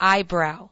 eyebrow.